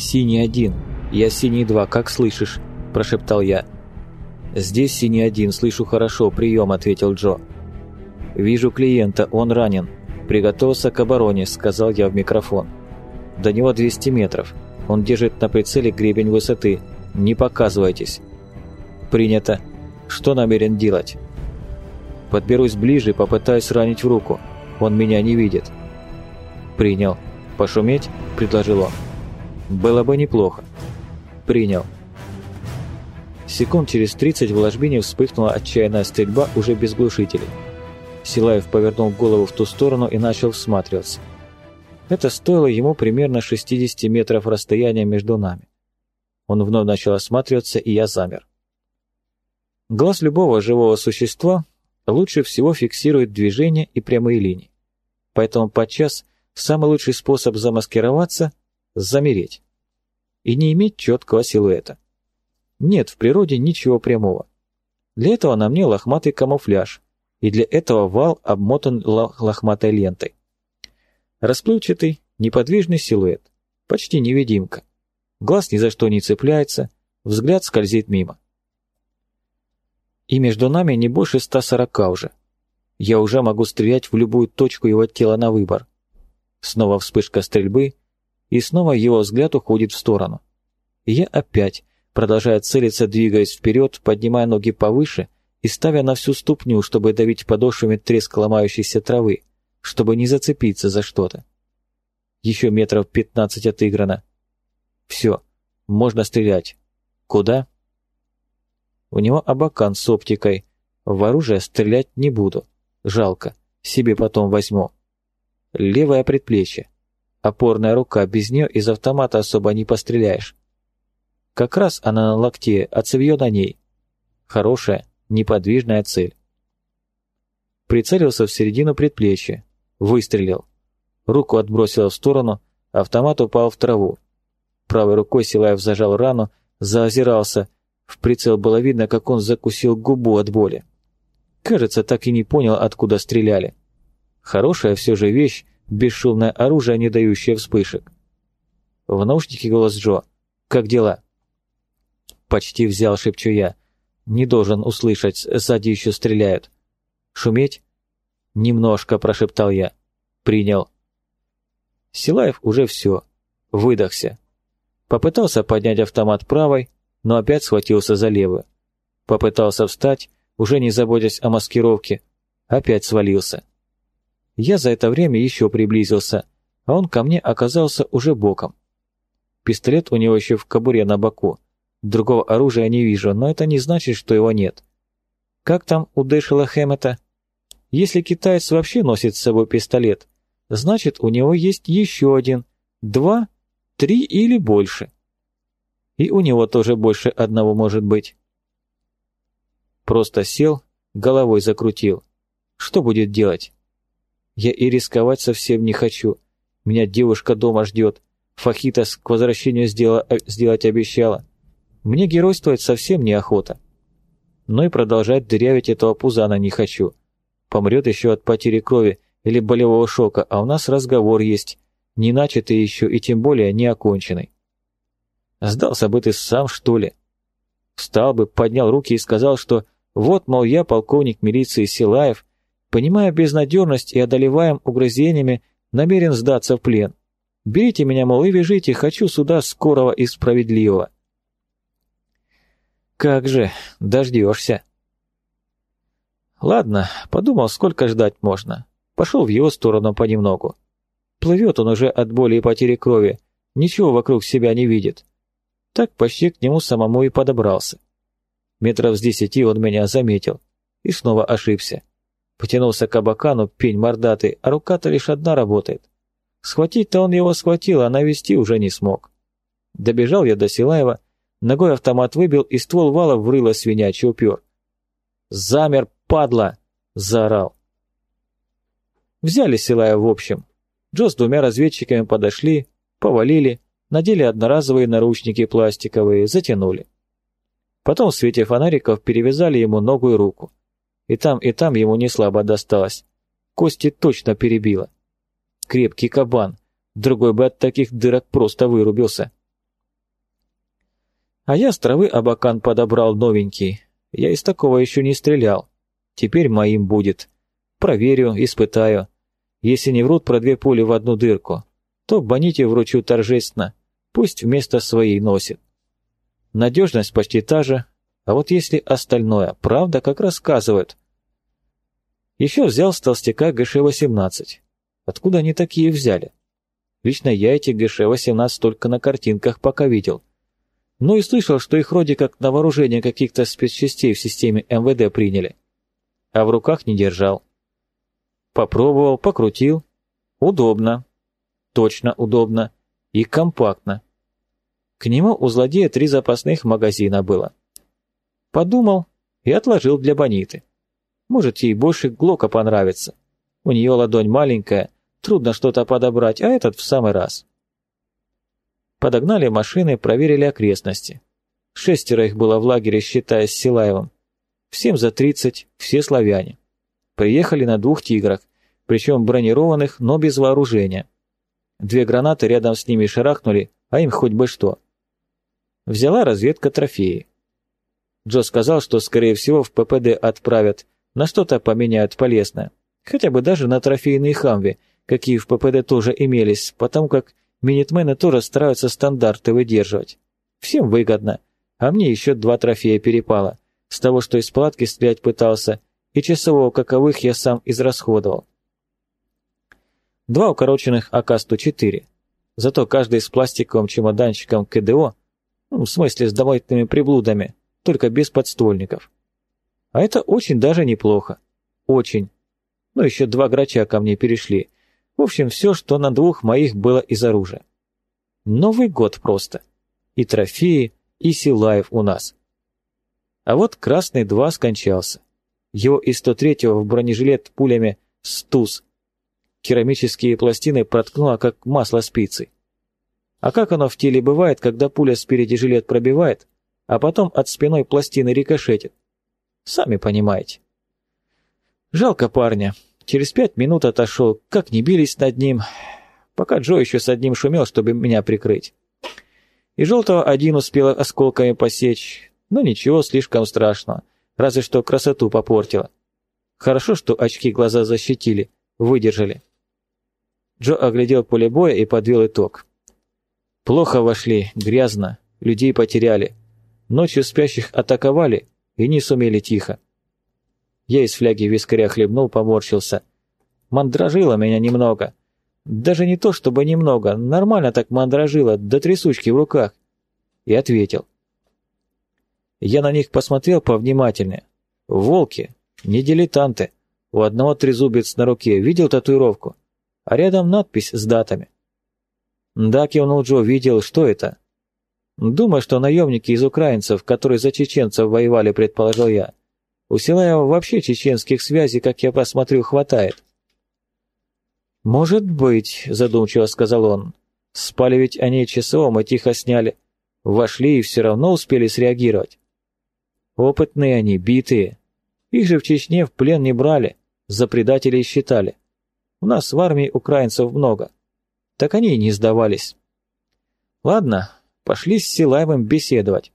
«Синий один, я синий два, как слышишь?» – прошептал я. «Здесь синий один, слышу хорошо, прием», – ответил Джо. «Вижу клиента, он ранен. Приготовился к обороне», – сказал я в микрофон. «До него 200 метров. Он держит на прицеле гребень высоты. Не показывайтесь». «Принято. Что намерен делать?» «Подберусь ближе, попытаюсь ранить в руку. Он меня не видит». «Принял. Пошуметь?» – предложил он. «Было бы неплохо». «Принял». Секунд через 30 в ложбине вспыхнула отчаянная стрельба уже без глушителей. Силаев повернул голову в ту сторону и начал всматриваться. Это стоило ему примерно 60 метров расстояния между нами. Он вновь начал осматриваться, и я замер. Глаз любого живого существа лучше всего фиксирует движение и прямые линии. Поэтому подчас самый лучший способ замаскироваться – замереть и не иметь четкого силуэта. Нет в природе ничего прямого. Для этого на мне лохматый камуфляж, и для этого вал обмотан лохматой лентой. Расплывчатый, неподвижный силуэт, почти невидимка. Глаз ни за что не цепляется, взгляд скользит мимо. И между нами не больше 140 уже. Я уже могу стрелять в любую точку его тела на выбор. Снова вспышка стрельбы, и снова его взгляд уходит в сторону. Я опять, продолжая целиться, двигаясь вперед, поднимая ноги повыше и ставя на всю ступню, чтобы давить подошвами треск ломающейся травы, чтобы не зацепиться за что-то. Еще метров пятнадцать отыграно. Все, можно стрелять. Куда? У него абакан с оптикой. В оружие стрелять не буду. Жалко. Себе потом возьму. Левое предплечье. Опорная рука, без нее из автомата особо не постреляешь. Как раз она на локте, а цевье на ней. Хорошая, неподвижная цель. Прицелился в середину предплечья. Выстрелил. Руку отбросил в сторону, автомат упал в траву. Правой рукой Силаев зажал рану, заозирался. В прицел было видно, как он закусил губу от боли. Кажется, так и не понял, откуда стреляли. Хорошая все же вещь, бесшумное оружие, не дающее вспышек. В наушнике голос Джо. «Как дела?» «Почти взял», — шепчу я. «Не должен услышать, сзади еще стреляют». «Шуметь?» «Немножко», — прошептал я. «Принял». Силаев уже все. Выдохся. Попытался поднять автомат правой, но опять схватился за левую. Попытался встать, уже не заботясь о маскировке. Опять свалился. Я за это время еще приблизился, а он ко мне оказался уже боком. Пистолет у него еще в кобуре на боку. Другого оружия не вижу, но это не значит, что его нет. Как там у Дэшела Хэммета? Если китаец вообще носит с собой пистолет, значит у него есть еще один, два, три или больше. И у него тоже больше одного может быть. Просто сел, головой закрутил. Что будет делать? Я и рисковать совсем не хочу. Меня девушка дома ждет. Фахитас к возвращению сделала, сделать обещала. Мне геройствовать совсем неохота. Но и продолжать дырявить этого пузана не хочу. Помрет еще от потери крови или болевого шока, а у нас разговор есть, не начатый еще и тем более не оконченный. Сдался бы ты сам, что ли? Встал бы, поднял руки и сказал, что вот, мол, я полковник милиции Силаев, понимая безнадежность и одолеваем угрызениями, намерен сдаться в плен. Берите меня, мол, и вяжите, хочу суда скорого и справедливого. Как же, дождешься. Ладно, подумал, сколько ждать можно. Пошел в его сторону понемногу. Плывет он уже от боли и потери крови, ничего вокруг себя не видит. Так почти к нему самому и подобрался. Метров с десяти он меня заметил и снова ошибся. Потянулся к абакану, пень мордатый, а рука-то лишь одна работает. Схватить-то он его схватил, а навести уже не смог. Добежал я до Силаева, Ногой автомат выбил, и ствол вала в рыло свинячий упер. «Замер, падла!» — заорал. Взяли Силая в общем. Джо с двумя разведчиками подошли, повалили, надели одноразовые наручники пластиковые, затянули. Потом в свете фонариков перевязали ему ногу и руку. И там, и там ему не слабо досталось. Кости точно перебило. Крепкий кабан. Другой бы от таких дырок просто вырубился. А я с травы абакан подобрал новенький. Я из такого еще не стрелял. Теперь моим будет. Проверю, испытаю. Если не врут про две пули в одну дырку, то Боните вручу торжественно. Пусть вместо своей носит. Надежность почти та же, а вот если остальное, правда, как рассказывают. Еще взял с толстяка ГШ-18. Откуда они такие взяли? Лично я эти ГШ-18 только на картинках пока видел. Ну и слышал, что их вроде как на вооружение каких-то спецчастей в системе МВД приняли. А в руках не держал. Попробовал, покрутил. Удобно. Точно удобно. И компактно. К нему у злодея три запасных магазина было. Подумал и отложил для Бониты. Может, ей больше Глока понравится. У нее ладонь маленькая, трудно что-то подобрать, а этот в самый раз. Подогнали машины, проверили окрестности. Шестеро их было в лагере, считая с Силаевым. Всем за тридцать, все славяне. Приехали на двух «Тиграх», причем бронированных, но без вооружения. Две гранаты рядом с ними шарахнули, а им хоть бы что. Взяла разведка трофеи. Джо сказал, что, скорее всего, в ППД отправят, на что-то поменяют полезное. Хотя бы даже на трофейные хамви, какие в ППД тоже имелись, потому как минитмены тоже стараются стандарты выдерживать. Всем выгодно. А мне еще два трофея перепало. С того, что из палатки стрелять пытался, и часового каковых я сам израсходовал. Два укороченных АК-104. Зато каждый с пластиковым чемоданчиком КДО, ну, в смысле с домотными приблудами, только без подствольников. А это очень даже неплохо. Очень. Ну, еще два грача ко мне перешли. В общем, все, что на двух моих было из оружия. Новый год просто. И трофеи, и Силаев у нас. А вот Красный 2 скончался. Его из 103-го в бронежилет пулями «Стуз». Керамические пластины проткнуло, как масло спицей. А как оно в теле бывает, когда пуля спереди жилет пробивает, а потом от спиной пластины рикошетит? Сами понимаете. Жалко парня. Через пять минут отошел, как не бились над ним, пока Джо еще с одним шумел, чтобы меня прикрыть. И желтого один успел осколками посечь, но ничего слишком страшного, разве что красоту попортило. Хорошо, что очки глаза защитили, выдержали. Джо оглядел поле боя и подвел итог. Плохо вошли, грязно, людей потеряли. Ночью спящих атаковали и не сумели тихо. Я из фляги вискаря хлебнул, поморщился. Мандражило меня немного. Даже не то, чтобы немного, нормально так мандражило, до трясучки в руках. И ответил. Я на них посмотрел повнимательнее. Волки, не дилетанты. У одного трезубец на руке, видел татуировку? А рядом надпись с датами. Да, кивнул Джо, видел, что это? Думаю, что наемники из украинцев, которые за чеченцев воевали, предположил я. У Силаева вообще чеченских связей, как я посмотрю, хватает. «Может быть», — задумчиво сказал он. «Спали ведь они часовым и тихо сняли. Вошли и все равно успели среагировать. Опытные они, битые. Их же в Чечне в плен не брали, за предателей считали. У нас в армии украинцев много. Так они и не сдавались. Ладно, пошли с Силаевым беседовать.